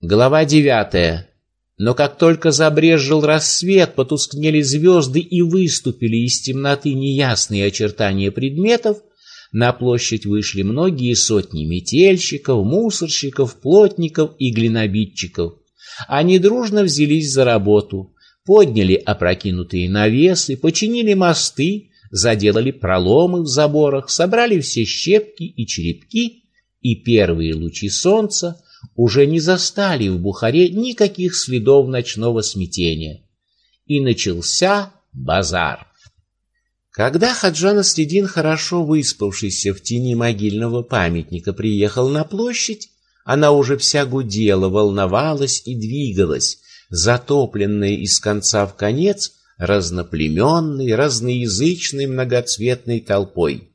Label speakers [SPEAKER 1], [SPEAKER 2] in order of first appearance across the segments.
[SPEAKER 1] Глава девятая. Но как только забрезжил рассвет, потускнели звезды и выступили из темноты неясные очертания предметов, на площадь вышли многие сотни метельщиков, мусорщиков, плотников и глинобитчиков. Они дружно взялись за работу, подняли опрокинутые навесы, починили мосты, заделали проломы в заборах, собрали все щепки и черепки, и первые лучи солнца уже не застали в Бухаре никаких следов ночного смятения. И начался базар. Когда Хаджан Аследин, хорошо выспавшийся в тени могильного памятника, приехал на площадь, она уже вся гудела, волновалась и двигалась, затопленная из конца в конец разноплеменной, разноязычной многоцветной толпой.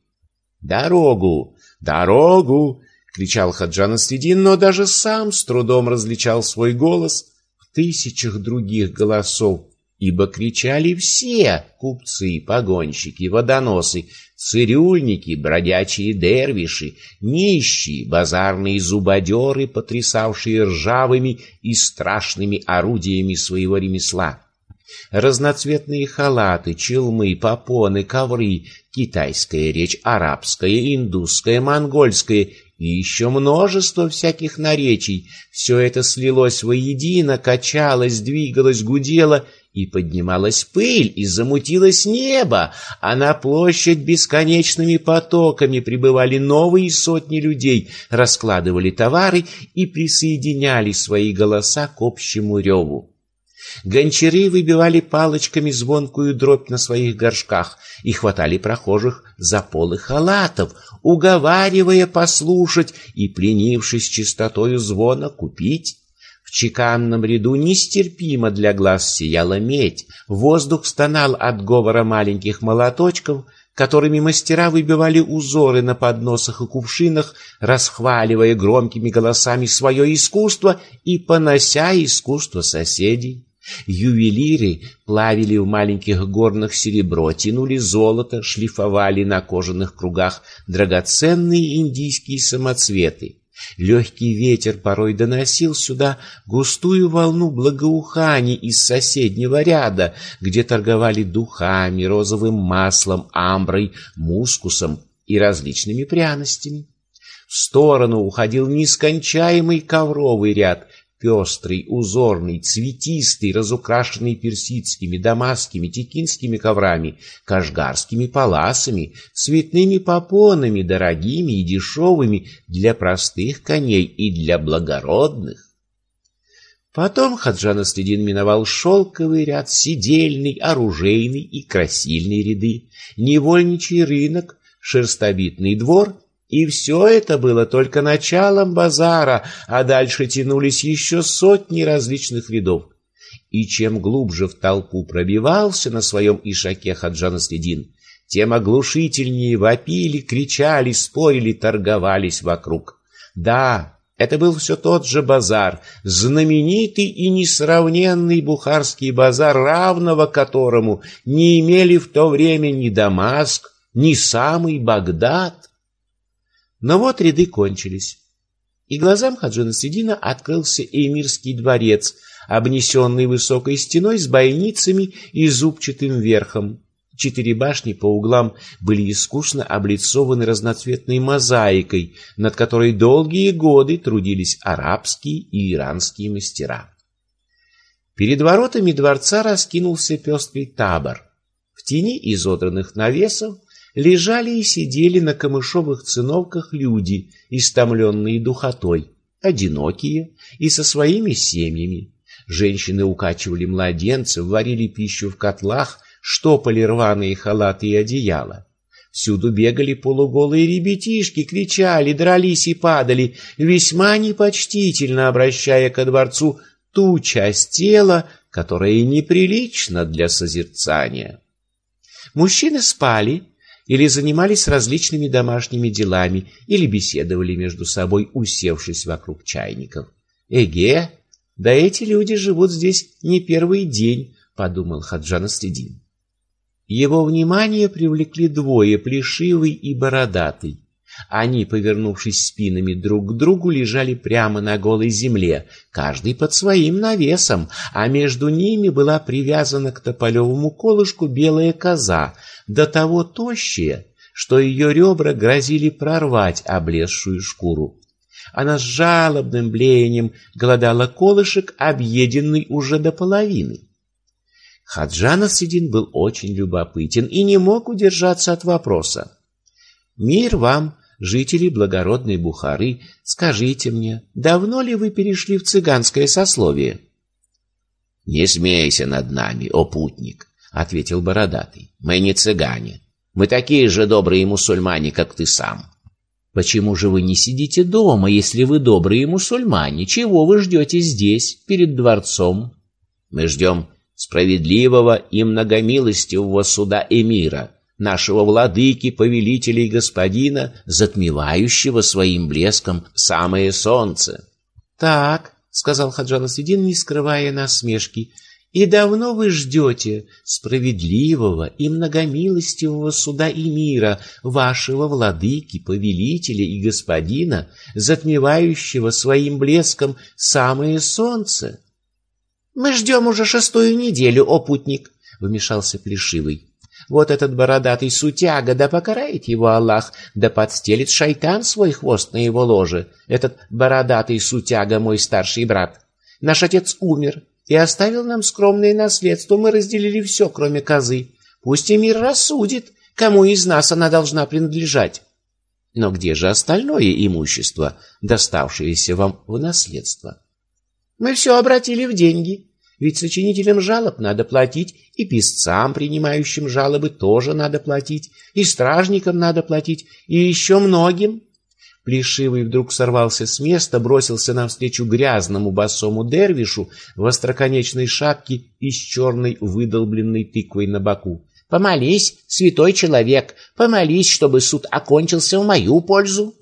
[SPEAKER 1] «Дорогу! Дорогу!» — кричал Хаджан Аследин, но даже сам с трудом различал свой голос в тысячах других голосов, ибо кричали все купцы, погонщики, водоносы, цирюльники, бродячие дервиши, нищие, базарные зубодеры, потрясавшие ржавыми и страшными орудиями своего ремесла. Разноцветные халаты, челмы, попоны, ковры, китайская речь, арабская, индусская, монгольская и еще множество всяких наречий. Все это слилось воедино, качалось, двигалось, гудело, и поднималась пыль, и замутилось небо, а на площадь бесконечными потоками прибывали новые сотни людей, раскладывали товары и присоединяли свои голоса к общему реву. Гончары выбивали палочками звонкую дробь на своих горшках и хватали прохожих за полы халатов, уговаривая послушать и, пленившись чистотою звона, купить. В чеканном ряду нестерпимо для глаз сияла медь, воздух стонал от говора маленьких молоточков, которыми мастера выбивали узоры на подносах и кувшинах, расхваливая громкими голосами свое искусство и понося искусство соседей. Ювелиры плавили в маленьких горных серебро, тянули золото, шлифовали на кожаных кругах драгоценные индийские самоцветы. Легкий ветер порой доносил сюда густую волну благоуханий из соседнего ряда, где торговали духами, розовым маслом, амброй, мускусом и различными пряностями. В сторону уходил нескончаемый ковровый ряд, пестрый, узорный, цветистый, разукрашенный персидскими, дамасскими, текинскими коврами, кашгарскими паласами, цветными попонами, дорогими и дешевыми для простых коней и для благородных. Потом Хаджан Аследин миновал шелковый ряд, сидельный, оружейный и красильный ряды, невольничий рынок, шерстобитный двор и все это было только началом базара, а дальше тянулись еще сотни различных рядов. И чем глубже в толпу пробивался на своем ишаке Хаджан Следин, тем оглушительнее вопили, кричали, спорили, торговались вокруг. Да, это был все тот же базар, знаменитый и несравненный бухарский базар, равного которому не имели в то время ни Дамаск, ни самый Багдад. Но вот ряды кончились, и глазам Хаджина Сидина открылся эмирский дворец, обнесенный высокой стеной с бойницами и зубчатым верхом. Четыре башни по углам были искусно облицованы разноцветной мозаикой, над которой долгие годы трудились арабские и иранские мастера. Перед воротами дворца раскинулся пестрый табор. В тени изодранных навесов лежали и сидели на камышовых циновках люди, истомленные духотой, одинокие и со своими семьями. Женщины укачивали младенцев, варили пищу в котлах, штопали рваные халаты и одеяла. Всюду бегали полуголые ребятишки, кричали, дрались и падали, весьма непочтительно обращая ко дворцу ту часть тела, которая неприлична для созерцания. Мужчины спали, или занимались различными домашними делами, или беседовали между собой, усевшись вокруг чайников. «Эге, да эти люди живут здесь не первый день», — подумал Хаджан Астедин. Его внимание привлекли двое, плешивый и бородатый. Они, повернувшись спинами друг к другу, лежали прямо на голой земле, каждый под своим навесом, а между ними была привязана к тополевому колышку белая коза, до того тощая, что ее ребра грозили прорвать облезшую шкуру. Она с жалобным блеянием голодала колышек, объеденный уже до половины. Хаджан Асидин был очень любопытен и не мог удержаться от вопроса. «Мир вам, жители благородной Бухары, скажите мне, давно ли вы перешли в цыганское сословие?»
[SPEAKER 2] «Не смейся над нами, о путник», — ответил бородатый. «Мы не цыгане. Мы такие же добрые мусульмане, как ты сам».
[SPEAKER 1] «Почему же вы не сидите дома, если вы добрые мусульмане? Чего вы ждете здесь, перед дворцом?»
[SPEAKER 2] «Мы ждем справедливого и многомилостивого суда эмира, нашего владыки, повелителя и господина, затмевающего своим блеском самое солнце.
[SPEAKER 1] — Так, — сказал Хаджан Асидин, не скрывая насмешки, — и давно вы ждете справедливого и многомилостивого суда и мира, вашего владыки, повелителя и господина, затмевающего своим блеском самое солнце? — Мы ждем уже шестую неделю, о путник, — вмешался Плешивый. Вот этот бородатый сутяга, да покарает его Аллах, да подстелит шайтан свой хвост на его ложе. Этот бородатый сутяга мой старший брат. Наш отец умер и оставил нам скромное наследство. Мы разделили все, кроме козы. Пусть и мир рассудит, кому из нас она должна принадлежать. Но где же остальное имущество, доставшееся вам в наследство? Мы все обратили в деньги. Ведь сочинителям жалоб надо платить, и писцам, принимающим жалобы, тоже надо платить, и стражникам надо платить, и еще многим. Плешивый вдруг сорвался с места, бросился навстречу грязному босому дервишу в остроконечной шапке и с черной выдолбленной тыквой на боку. «Помолись, святой человек, помолись, чтобы суд окончился в мою пользу!»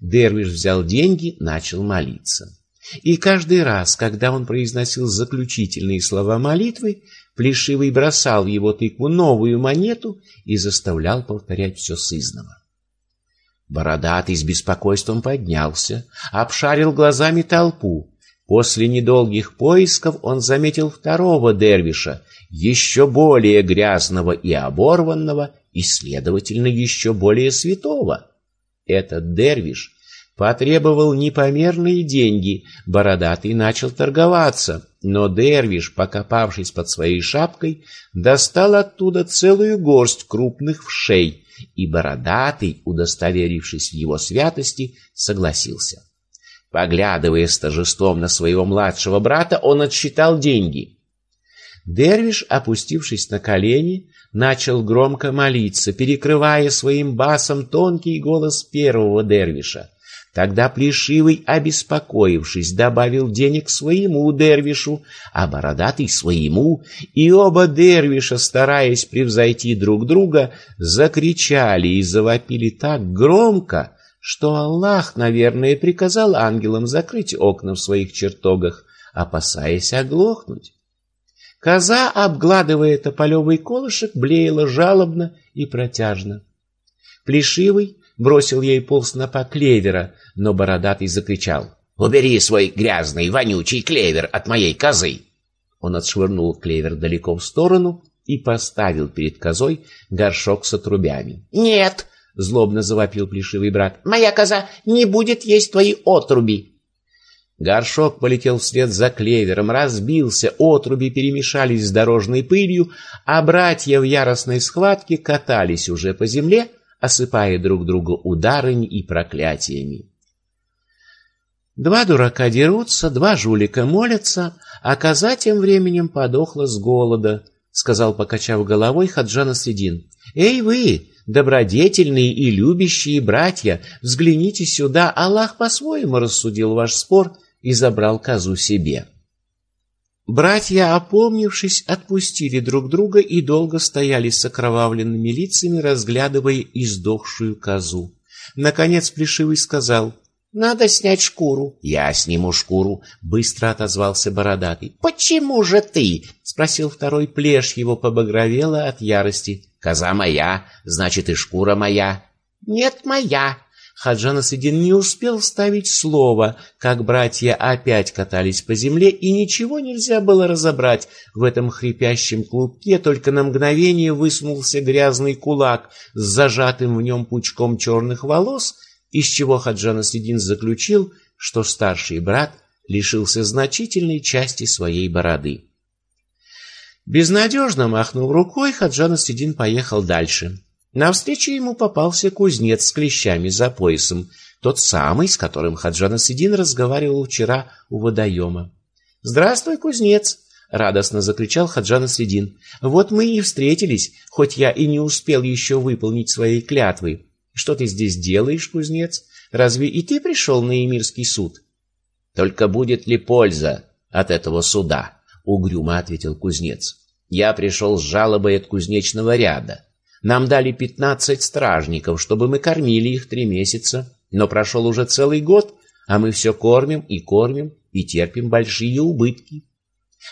[SPEAKER 1] Дервиш взял деньги, начал молиться. И каждый раз, когда он произносил заключительные слова молитвы, Плешивый бросал в его тыкву новую монету и заставлял повторять все сызново. Бородатый с беспокойством поднялся, обшарил глазами толпу. После недолгих поисков он заметил второго дервиша, еще более грязного и оборванного, и, следовательно, еще более святого. Этот дервиш потребовал непомерные деньги, бородатый начал торговаться, но Дервиш, покопавшись под своей шапкой, достал оттуда целую горсть крупных вшей, и бородатый, удостоверившись в его святости, согласился. Поглядывая с торжеством на своего младшего брата, он отсчитал деньги. Дервиш, опустившись на колени, начал громко молиться, перекрывая своим басом тонкий голос первого дервиша. Тогда Плешивый, обеспокоившись, добавил денег своему дервишу, а бородатый своему, и оба дервиша, стараясь превзойти друг друга, закричали и завопили так громко, что Аллах, наверное, приказал ангелам закрыть окна в своих чертогах, опасаясь оглохнуть. Коза, обгладывая тополевый колышек, блеяла жалобно и протяжно. Плешивый бросил ей полснопа клевера, но бородатый закричал. «Убери свой грязный, вонючий клевер от моей козы!» Он отшвырнул клевер далеко в сторону и поставил перед козой горшок с отрубями. «Нет!» — злобно завопил плешивый брат. «Моя коза не будет есть твои отруби!» Горшок полетел вслед за клевером, разбился, отруби перемешались с дорожной пылью, а братья в яростной схватке катались уже по земле, осыпая друг друга ударами и проклятиями. Два дурака дерутся, два жулика молятся, а коза тем временем подохла с голода, — сказал, покачав головой Хаджана Средин. — Эй вы, добродетельные и любящие братья, взгляните сюда, Аллах по-своему рассудил ваш спор и забрал козу себе. Братья, опомнившись, отпустили друг друга и долго стояли с окровавленными лицами, разглядывая издохшую козу. Наконец Плешивый сказал, «Надо снять шкуру». «Я сниму шкуру», — быстро отозвался Бородатый. «Почему же ты?» — спросил второй плеш, его побагровело от ярости. «Коза моя, значит и шкура моя».
[SPEAKER 3] Нет, моя.
[SPEAKER 1] Хаджан Асидин не успел вставить слово, как братья опять катались по земле, и ничего нельзя было разобрать в этом хрипящем клубке, только на мгновение высунулся грязный кулак с зажатым в нем пучком черных волос, из чего Хаджан Асидин заключил, что старший брат лишился значительной части своей бороды. Безнадежно махнув рукой, Хаджан Асидин поехал дальше. Навстречу ему попался кузнец с клещами за поясом, тот самый, с которым Хаджан Асидин разговаривал вчера у водоема. «Здравствуй, кузнец!» — радостно закричал Хаджан Асидин. «Вот мы и встретились, хоть я и не успел еще выполнить своей клятвы. Что ты здесь делаешь, кузнец? Разве и ты пришел на Эмирский суд?»
[SPEAKER 2] «Только будет ли польза от этого суда?» — угрюмо ответил кузнец. «Я пришел с жалобой от кузнечного ряда. Нам дали пятнадцать стражников, чтобы мы кормили их три месяца, но прошел уже целый год, а мы все кормим и кормим и терпим большие убытки.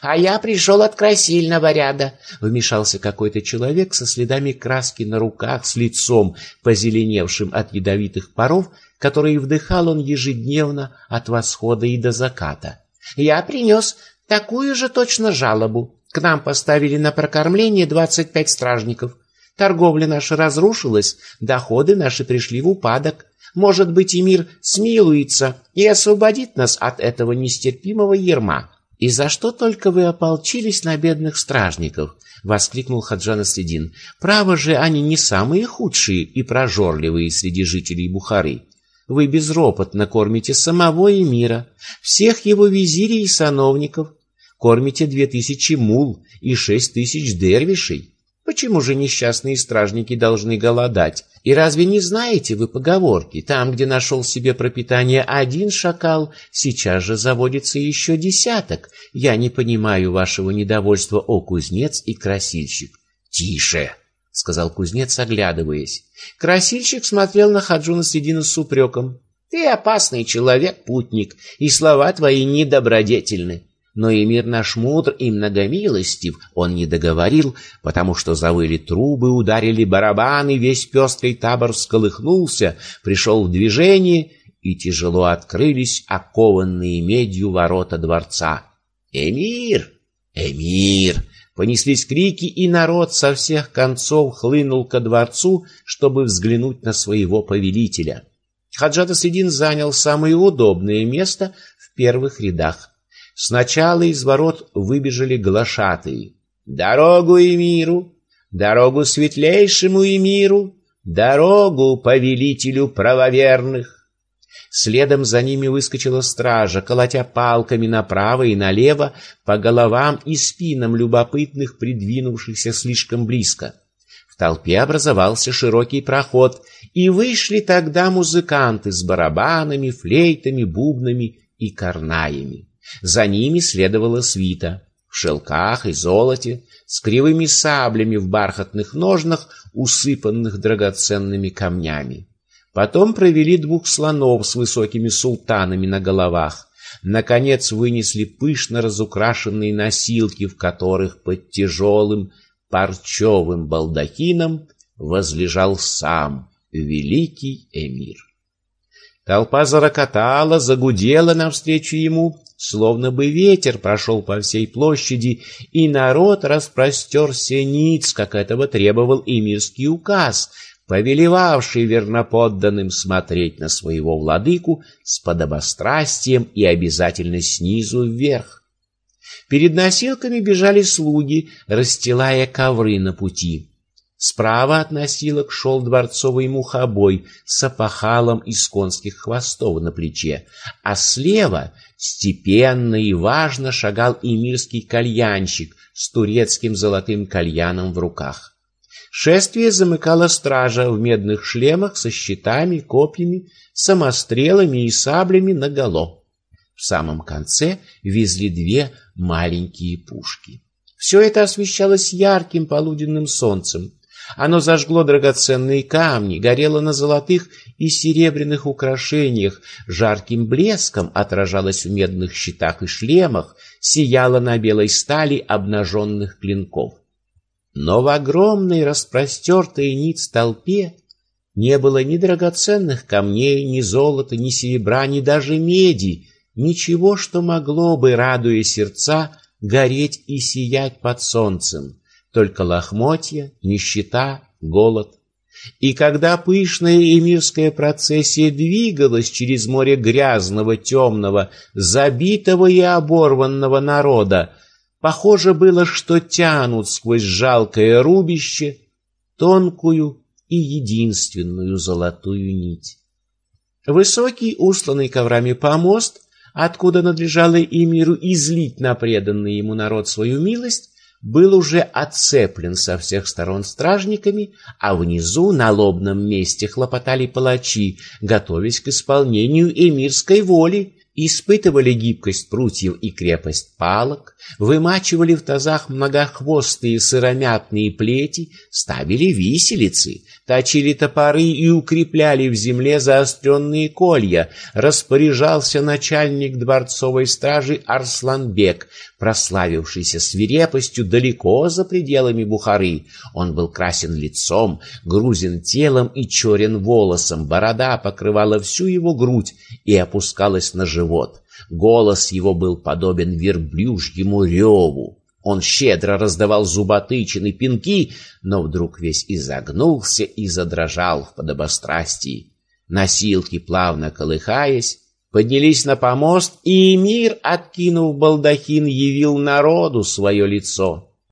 [SPEAKER 3] — А я пришел от красильного ряда, —
[SPEAKER 1] вмешался какой-то человек со следами краски на руках, с лицом, позеленевшим от ядовитых паров, которые вдыхал он ежедневно от восхода и до заката.
[SPEAKER 3] — Я принес такую же точно жалобу. К нам поставили на прокормление двадцать пять стражников. Торговля наша разрушилась, доходы наши пришли в упадок. Может быть, и мир смилуется и освободит нас от этого нестерпимого ерма.
[SPEAKER 1] И за что только вы ополчились на бедных стражников? воскликнул Хаджан Асредин. Право же, они не самые худшие и прожорливые среди жителей Бухары. Вы безропотно кормите самого эмира, всех его визирей и сановников, кормите две тысячи мул и шесть тысяч дервишей. Почему же несчастные стражники должны голодать? И разве не знаете вы поговорки? Там, где нашел себе пропитание один шакал, сейчас же заводится еще десяток. Я не понимаю вашего недовольства, о кузнец и красильщик.
[SPEAKER 2] Тише, — сказал кузнец, оглядываясь.
[SPEAKER 1] Красильщик смотрел на Хаджуна Средина с упреком. — Ты опасный человек, путник, и слова твои недобродетельны. Но и мир наш мудр и многомилостив, он не договорил, потому что завыли трубы, ударили барабаны, весь пестрый табор всколыхнулся, пришел в движение, и тяжело открылись окованные медью ворота дворца. «Эмир! Эмир!» Понеслись крики, и народ со всех концов хлынул ко дворцу, чтобы взглянуть на своего повелителя. Хаджат Асидин занял самое удобное место в первых рядах. Сначала из ворот выбежали глашатые. «Дорогу и миру! Дорогу светлейшему и миру! Дорогу повелителю правоверных!» Следом за ними выскочила стража, колотя палками направо и налево по головам и спинам любопытных, придвинувшихся слишком близко. В толпе образовался широкий проход, и вышли тогда музыканты с барабанами, флейтами, бубнами и карнаями. За ними следовала свита в шелках и золоте, с кривыми саблями в бархатных ножнах, усыпанных драгоценными камнями. Потом провели двух слонов с высокими султанами на головах. Наконец вынесли пышно разукрашенные носилки, в которых под тяжелым парчевым балдахином возлежал сам великий эмир. Толпа зарокотала, загудела навстречу ему, словно бы ветер прошел по всей площади, и народ распростерся ниц, как этого требовал эмирский указ, повелевавший верноподданным смотреть на своего владыку с подобострастием и обязательно снизу вверх. Перед носилками бежали слуги, расстилая ковры на пути. Справа от носилок шел дворцовый мухобой с опахалом из конских хвостов на плече, а слева степенно и важно шагал эмирский кальянщик с турецким золотым кальяном в руках. Шествие замыкала стража в медных шлемах со щитами, копьями, самострелами и саблями наголо. В самом конце везли две маленькие пушки. Все это освещалось ярким полуденным солнцем. Оно зажгло драгоценные камни, горело на золотых и серебряных украшениях, жарким блеском отражалось в медных щитах и шлемах, сияло на белой стали обнаженных клинков. Но в огромной распростертой ниц толпе Не было ни драгоценных камней, ни золота, ни серебра, ни даже меди, ничего, что могло бы, радуя сердца, гореть и сиять под солнцем, только лохмотья, нищета, голод. И когда пышная эмирская процессия двигалась через море грязного, темного, забитого и оборванного народа, похоже было, что тянут сквозь жалкое рубище тонкую и единственную золотую нить. Высокий, усланный коврами помост, откуда надлежало Эмиру излить на преданный ему народ свою милость, был уже оцеплен со всех сторон стражниками, а внизу на лобном месте хлопотали палачи, готовясь к исполнению эмирской воли, испытывали гибкость прутьев и крепость палок, вымачивали в тазах многохвостые сыромятные плети, ставили виселицы, точили топоры и укрепляли в земле заостренные колья, распоряжался начальник дворцовой стражи Арсланбек, прославившийся свирепостью далеко за пределами Бухары. Он был красен лицом, грузен телом и черен волосом, борода покрывала всю его грудь и опускалась на живот. Голос его был подобен верблюжьему реву. Он щедро раздавал зуботычины пинки, но вдруг весь изогнулся и задрожал в подобострастии. Носилки, плавно колыхаясь, поднялись на помост, и мир, откинув балдахин, явил народу свое лицо.